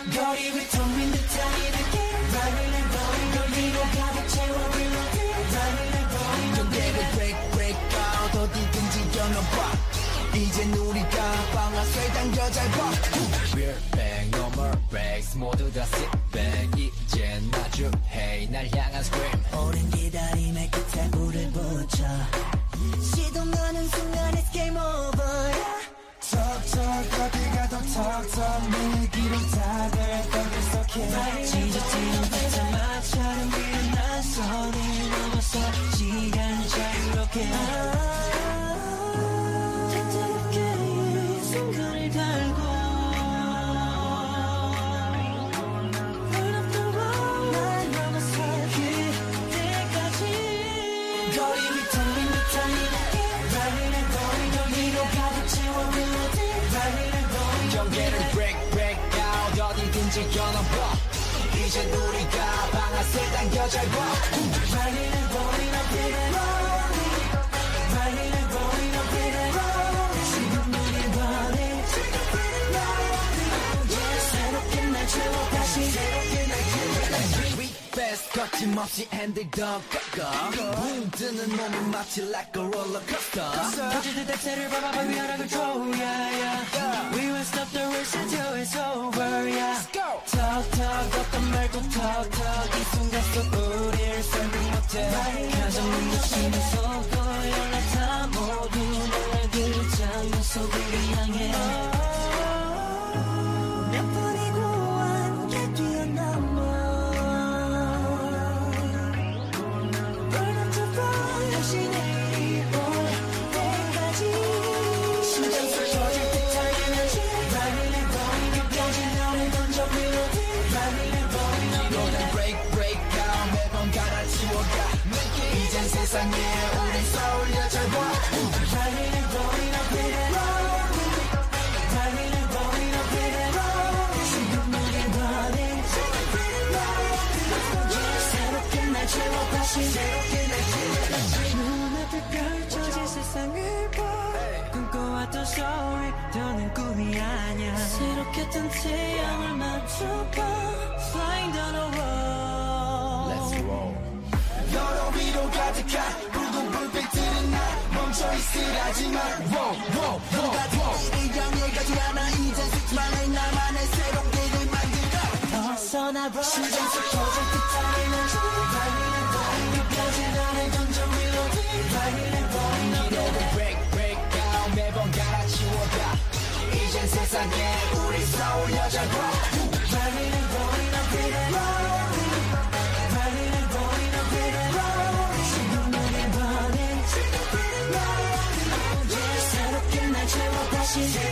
거리 위 텅빈 듯한 이 느낌 Running and going 열리로 가득 채워 reloading Running and going 경계를 break break out 어디든지 겨눠봐 이젠 우리가 방아쇠 당겨 잘 봐. We're back, no more breaks 모두 다 sit back 이젠 마주해 날 향한 scream 어디든지 겨눠봐 이젠 우리가 방아쇠 당겨 잘 봐. Running and rolling up in and 거침없이 핸들 더 꺾어 붕 뜨는 몸이 마치 like a roller coaster 터지듯 엑셀을 밟아봐 we are under control yeah yeah We won't stop the race until it's over yeah go. Talk talk 어떤 말도 talk talk 이 순간 속 우릴 설명 못해 가장 느끼는 속 세상에 우린 rolling Running and going up in and rolling 지금 우리 running 새롭게 날 채워 다시 새롭게 날 채워 눈앞에 펼쳐진 세상을 봐 꿈꿔왔던 story 더는 꿈이 아니야 새롭게 뜬 태양을 맞춰봐 Flying down the road 가득한 붉은 불빛들은 날 멈춰 있으라지만. Wow, wow, wow, wow. 이 향해 가지 않아 이젠 스치만의 나만의 새로운 길을 만들어 벗어나 심장 속 터질 듯한 에너지 세상에 우리 잘 봐. Running